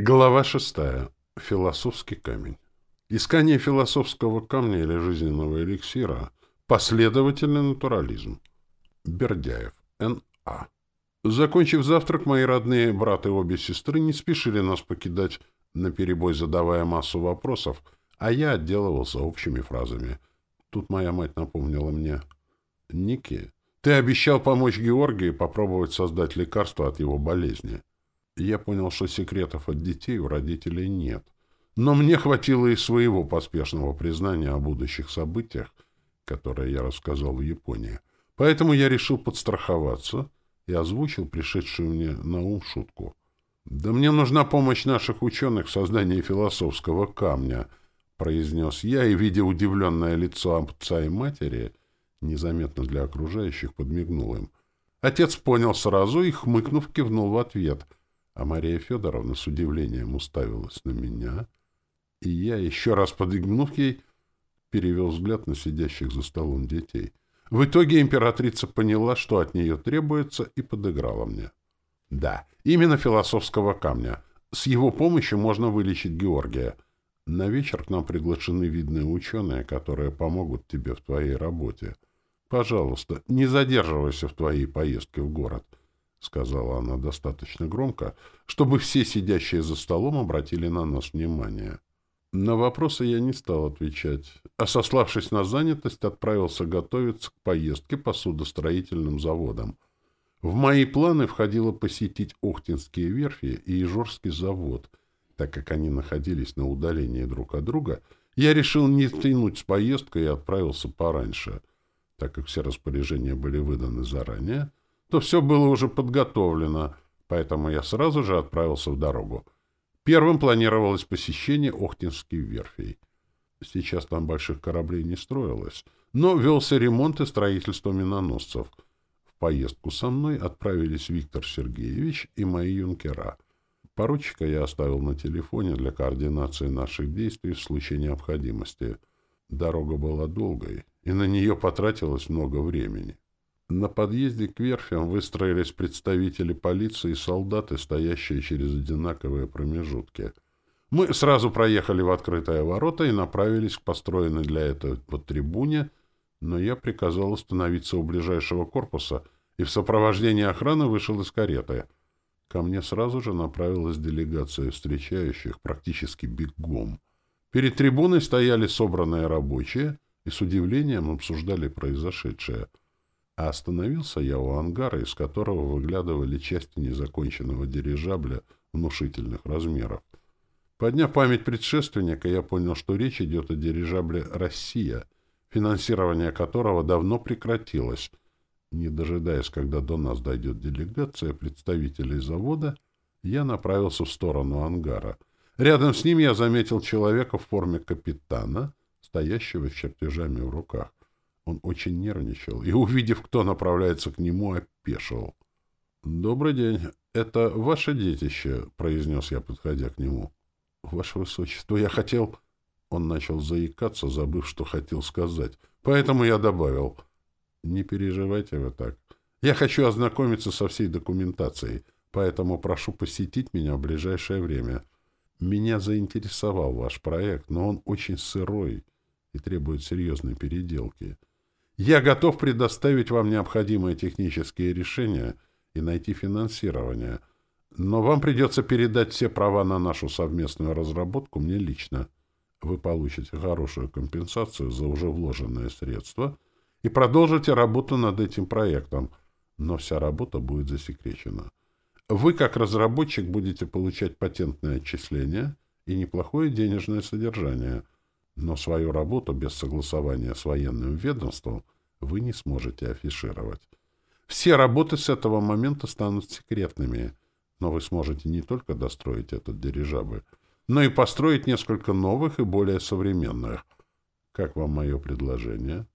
Глава шестая. Философский камень. Искание философского камня или жизненного эликсира – последовательный натурализм. Бердяев, Н.А. Закончив завтрак, мои родные брат и обе сестры не спешили нас покидать, наперебой задавая массу вопросов, а я отделывался общими фразами. Тут моя мать напомнила мне. «Ники, ты обещал помочь Георгию попробовать создать лекарство от его болезни». Я понял, что секретов от детей у родителей нет. Но мне хватило и своего поспешного признания о будущих событиях, которые я рассказал в Японии. Поэтому я решил подстраховаться и озвучил пришедшую мне на ум шутку. «Да мне нужна помощь наших ученых в создании философского камня», произнес я, и, видя удивленное лицо отца и матери, незаметно для окружающих подмигнул им. Отец понял сразу и, хмыкнув, кивнул в ответ — а Мария Федоровна с удивлением уставилась на меня, и я, еще раз подыгнув ей, перевел взгляд на сидящих за столом детей. В итоге императрица поняла, что от нее требуется, и подыграла мне. Да, именно философского камня. С его помощью можно вылечить Георгия. На вечер к нам приглашены видные ученые, которые помогут тебе в твоей работе. Пожалуйста, не задерживайся в твоей поездке в город. — сказала она достаточно громко, чтобы все сидящие за столом обратили на нас внимание. На вопросы я не стал отвечать, а, сославшись на занятость, отправился готовиться к поездке по судостроительным заводам. В мои планы входило посетить Охтинские верфи и Ижорский завод. Так как они находились на удалении друг от друга, я решил не тянуть с поездкой и отправился пораньше. Так как все распоряжения были выданы заранее, то все было уже подготовлено, поэтому я сразу же отправился в дорогу. Первым планировалось посещение Охтинских верфи. Сейчас там больших кораблей не строилось, но велся ремонт и строительство миноносцев. В поездку со мной отправились Виктор Сергеевич и мои юнкера. Поручика я оставил на телефоне для координации наших действий в случае необходимости. Дорога была долгой, и на нее потратилось много времени. На подъезде к верфям выстроились представители полиции и солдаты, стоящие через одинаковые промежутки. Мы сразу проехали в открытые ворота и направились к построенной для этого под трибуне, но я приказал остановиться у ближайшего корпуса и в сопровождении охраны вышел из кареты. Ко мне сразу же направилась делегация встречающих практически бегом. Перед трибуной стояли собранные рабочие и с удивлением обсуждали произошедшее — остановился я у ангара, из которого выглядывали части незаконченного дирижабля внушительных размеров. Подняв память предшественника, я понял, что речь идет о дирижабле «Россия», финансирование которого давно прекратилось. Не дожидаясь, когда до нас дойдет делегация представителей завода, я направился в сторону ангара. Рядом с ним я заметил человека в форме капитана, стоящего с чертежами в руках. Он очень нервничал и, увидев, кто направляется к нему, опешил. «Добрый день. Это ваше детище», — произнес я, подходя к нему. «Ваше высочество, я хотел...» Он начал заикаться, забыв, что хотел сказать. «Поэтому я добавил...» «Не переживайте вы так. Я хочу ознакомиться со всей документацией, поэтому прошу посетить меня в ближайшее время. Меня заинтересовал ваш проект, но он очень сырой и требует серьезной переделки». Я готов предоставить вам необходимые технические решения и найти финансирование, но вам придется передать все права на нашу совместную разработку мне лично. Вы получите хорошую компенсацию за уже вложенные средства и продолжите работу над этим проектом, но вся работа будет засекречена. Вы, как разработчик, будете получать патентное отчисление и неплохое денежное содержание – но свою работу без согласования с военным ведомством вы не сможете афишировать. Все работы с этого момента станут секретными, но вы сможете не только достроить этот дирижабль, но и построить несколько новых и более современных. Как вам мое предложение?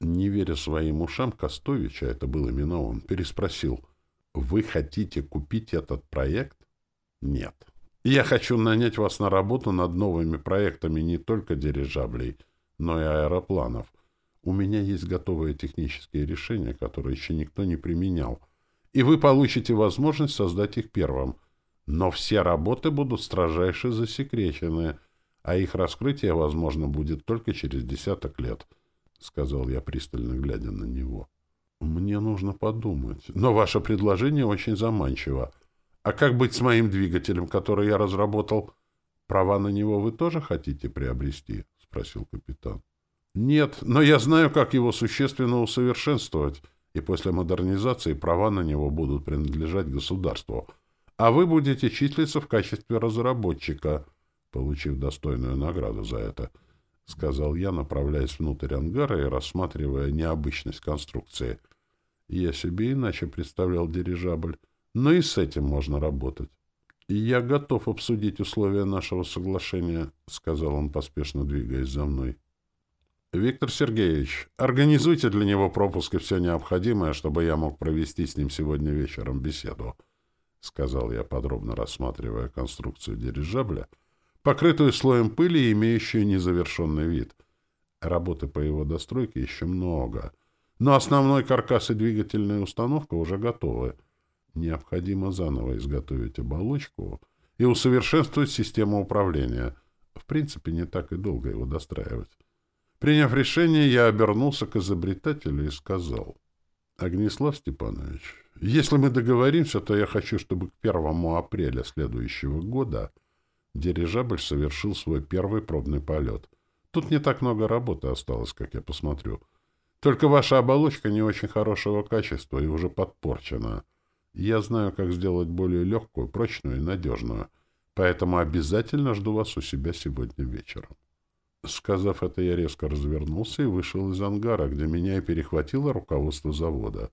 Не веря своим ушам, Костовича, это был именно он, переспросил. Вы хотите купить этот проект? Нет. Я хочу нанять вас на работу над новыми проектами не только дирижаблей, но и аэропланов. У меня есть готовые технические решения, которые еще никто не применял. И вы получите возможность создать их первым. Но все работы будут строжайше засекречены, а их раскрытие возможно будет только через десяток лет, — сказал я, пристально глядя на него. — Мне нужно подумать. Но ваше предложение очень заманчиво. — а как быть с моим двигателем, который я разработал? Права на него вы тоже хотите приобрести? — спросил капитан. — Нет, но я знаю, как его существенно усовершенствовать, и после модернизации права на него будут принадлежать государству. А вы будете числиться в качестве разработчика, получив достойную награду за это, — сказал я, направляясь внутрь ангара и рассматривая необычность конструкции. Я себе иначе представлял дирижабль. Но и с этим можно работать. И я готов обсудить условия нашего соглашения, сказал он, поспешно двигаясь за мной. Виктор Сергеевич, организуйте для него пропуск и все необходимое, чтобы я мог провести с ним сегодня вечером беседу, сказал я, подробно рассматривая конструкцию дирижабля, покрытую слоем пыли и имеющую незавершенный вид. Работы по его достройке еще много, но основной каркас и двигательная установка уже готовы — необходимо заново изготовить оболочку и усовершенствовать систему управления. В принципе, не так и долго его достраивать. Приняв решение, я обернулся к изобретателю и сказал. «Огнеслав Степанович, если мы договоримся, то я хочу, чтобы к первому апреля следующего года дирижабль совершил свой первый пробный полет. Тут не так много работы осталось, как я посмотрю. Только ваша оболочка не очень хорошего качества и уже подпорчена. Я знаю, как сделать более легкую, прочную и надежную, поэтому обязательно жду вас у себя сегодня вечером. Сказав это, я резко развернулся и вышел из ангара, где меня и перехватило руководство завода.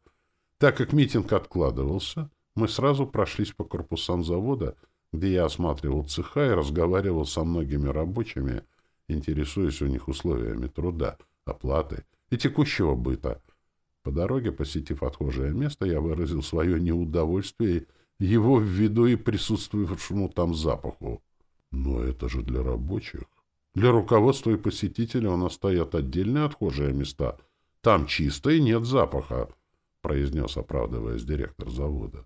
Так как митинг откладывался, мы сразу прошлись по корпусам завода, где я осматривал цеха и разговаривал со многими рабочими, интересуясь у них условиями труда, оплаты и текущего быта — по дороге, посетив отхожее место, я выразил свое неудовольствие его виду и присутствующему там запаху. Но это же для рабочих. Для руководства и посетителей у нас стоят отдельные отхожие места. Там чисто и нет запаха, произнес, оправдываясь директор завода.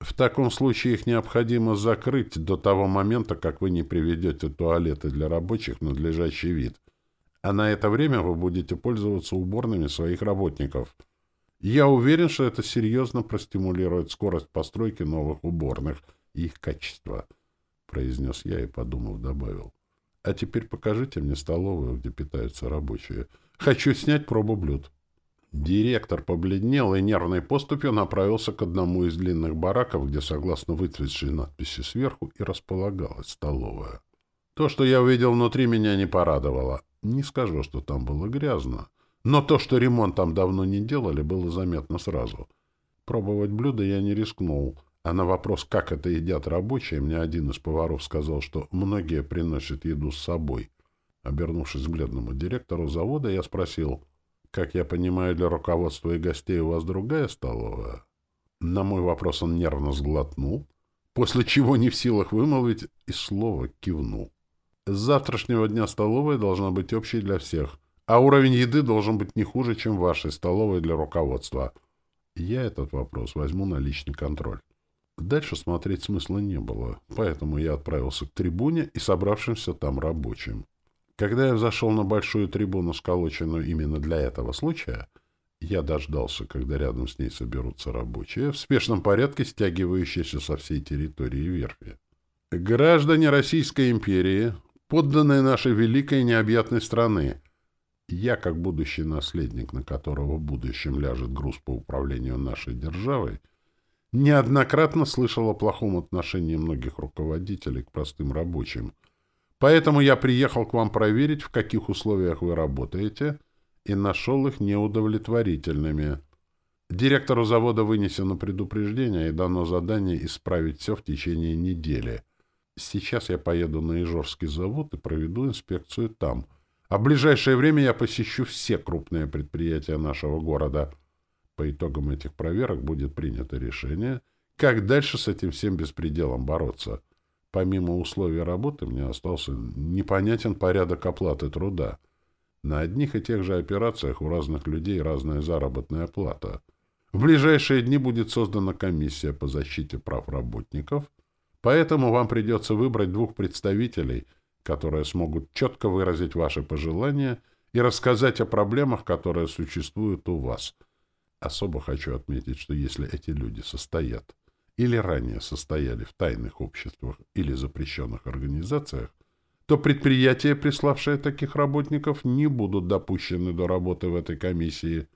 В таком случае их необходимо закрыть до того момента, как вы не приведете туалеты для рабочих в надлежащий вид. А на это время вы будете пользоваться уборными своих работников — я уверен, что это серьезно простимулирует скорость постройки новых уборных и их качество, — произнес я и, подумав, добавил. — А теперь покажите мне столовую, где питаются рабочие. Хочу снять пробу блюд. Директор побледнел и нервной поступью направился к одному из длинных бараков, где, согласно выцветшей надписи сверху, и располагалась столовая. То, что я увидел внутри, меня не порадовало. Не скажу, что там было грязно. Но то, что ремонт там давно не делали, было заметно сразу. Пробовать блюда я не рискнул, а на вопрос, как это едят рабочие, мне один из поваров сказал, что многие приносят еду с собой. Обернувшись к бледному директору завода, я спросил, «Как я понимаю, для руководства и гостей у вас другая столовая?» На мой вопрос он нервно сглотнул, после чего не в силах вымолвить и слово кивнул. С завтрашнего дня столовая должна быть общей для всех. А уровень еды должен быть не хуже, чем в вашей столовой для руководства. Я этот вопрос возьму на личный контроль. Дальше смотреть смысла не было, поэтому я отправился к трибуне и собравшимся там рабочим. Когда я зашел на большую трибуну, сколоченную именно для этого случая, я дождался, когда рядом с ней соберутся рабочие, в спешном порядке стягивающиеся со всей территории верфи. «Граждане Российской империи, подданные нашей великой необъятной страны», я, как будущий наследник, на которого в будущем ляжет груз по управлению нашей державой, неоднократно слышал о плохом отношении многих руководителей к простым рабочим. Поэтому я приехал к вам проверить, в каких условиях вы работаете, и нашел их неудовлетворительными. Директору завода вынесено предупреждение и дано задание исправить все в течение недели. Сейчас я поеду на Ижорский завод и проведу инспекцию там — а в ближайшее время я посещу все крупные предприятия нашего города. По итогам этих проверок будет принято решение, как дальше с этим всем беспределом бороться. Помимо условий работы мне остался непонятен порядок оплаты труда. На одних и тех же операциях у разных людей разная заработная плата. В ближайшие дни будет создана комиссия по защите прав работников, поэтому вам придется выбрать двух представителей – которые смогут четко выразить ваши пожелания и рассказать о проблемах, которые существуют у вас. Особо хочу отметить, что если эти люди состоят или ранее состояли в тайных обществах или запрещенных организациях, то предприятия, приславшие таких работников, не будут допущены до работы в этой комиссии.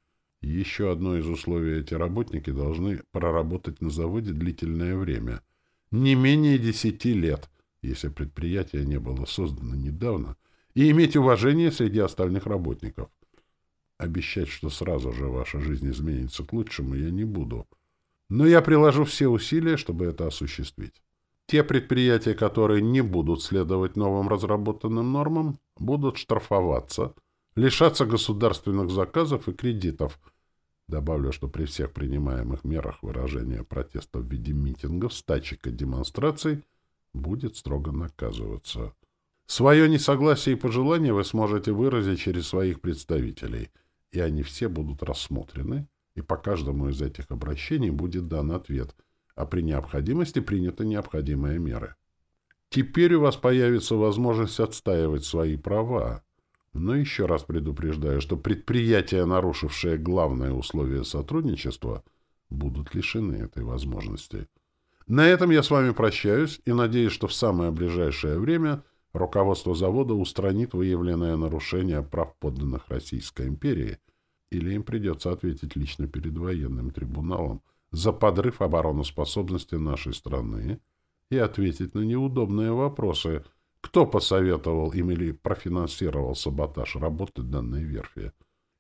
Еще одно из условий – эти работники должны проработать на заводе длительное время, не менее 10 лет – если предприятие не было создано недавно, и иметь уважение среди остальных работников. Обещать, что сразу же ваша жизнь изменится к лучшему, я не буду. Но я приложу все усилия, чтобы это осуществить. Те предприятия, которые не будут следовать новым разработанным нормам, будут штрафоваться, лишаться государственных заказов и кредитов. Добавлю, что при всех принимаемых мерах выражение протеста в виде митингов, стачек и демонстраций – будет строго наказываться. Свое несогласие и пожелание вы сможете выразить через своих представителей, и они все будут рассмотрены, и по каждому из этих обращений будет дан ответ, а при необходимости приняты необходимые меры. Теперь у вас появится возможность отстаивать свои права, но еще раз предупреждаю, что предприятия, нарушившие главное условие сотрудничества, будут лишены этой возможности – на этом я с вами прощаюсь и надеюсь, что в самое ближайшее время руководство завода устранит выявленное нарушение прав подданных Российской империи, или им придется ответить лично перед военным трибуналом за подрыв обороноспособности нашей страны и ответить на неудобные вопросы, кто посоветовал им или профинансировал саботаж работы данной верфи.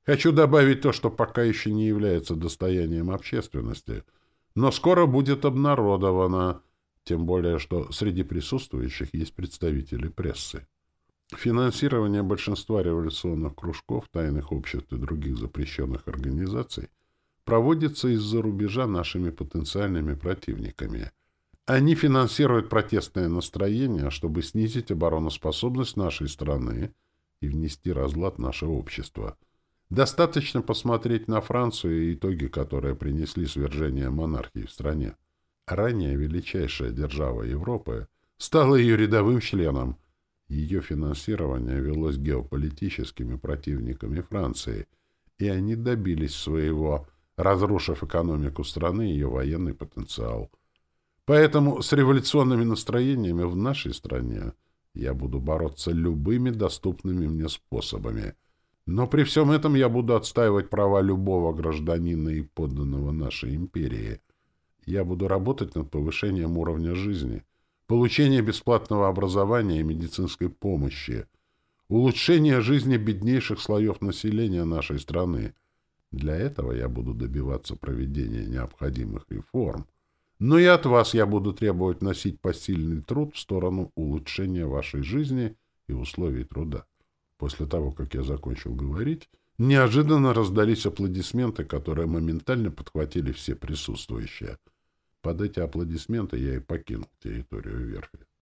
Хочу добавить то, что пока еще не является достоянием общественности – но скоро будет обнародовано, тем более, что среди присутствующих есть представители прессы. Финансирование большинства революционных кружков, тайных обществ и других запрещенных организаций проводится из-за рубежа нашими потенциальными противниками. Они финансируют протестное настроение, чтобы снизить обороноспособность нашей страны и внести разлад в наше общество – Достаточно посмотреть на Францию и итоги, которые принесли свержение монархии в стране. Ранее величайшая держава Европы стала ее рядовым членом. Ее финансирование велось геополитическими противниками Франции, и они добились своего, разрушив экономику страны и ее военный потенциал. Поэтому с революционными настроениями в нашей стране я буду бороться любыми доступными мне способами – но при всем этом я буду отстаивать права любого гражданина и подданного нашей империи. Я буду работать над повышением уровня жизни, получение бесплатного образования и медицинской помощи, улучшение жизни беднейших слоев населения нашей страны. Для этого я буду добиваться проведения необходимых реформ. Но и от вас я буду требовать носить посильный труд в сторону улучшения вашей жизни и условий труда. После того, как я закончил говорить, неожиданно раздались аплодисменты, которые моментально подхватили все присутствующие. Под эти аплодисменты я и покинул территорию верфи.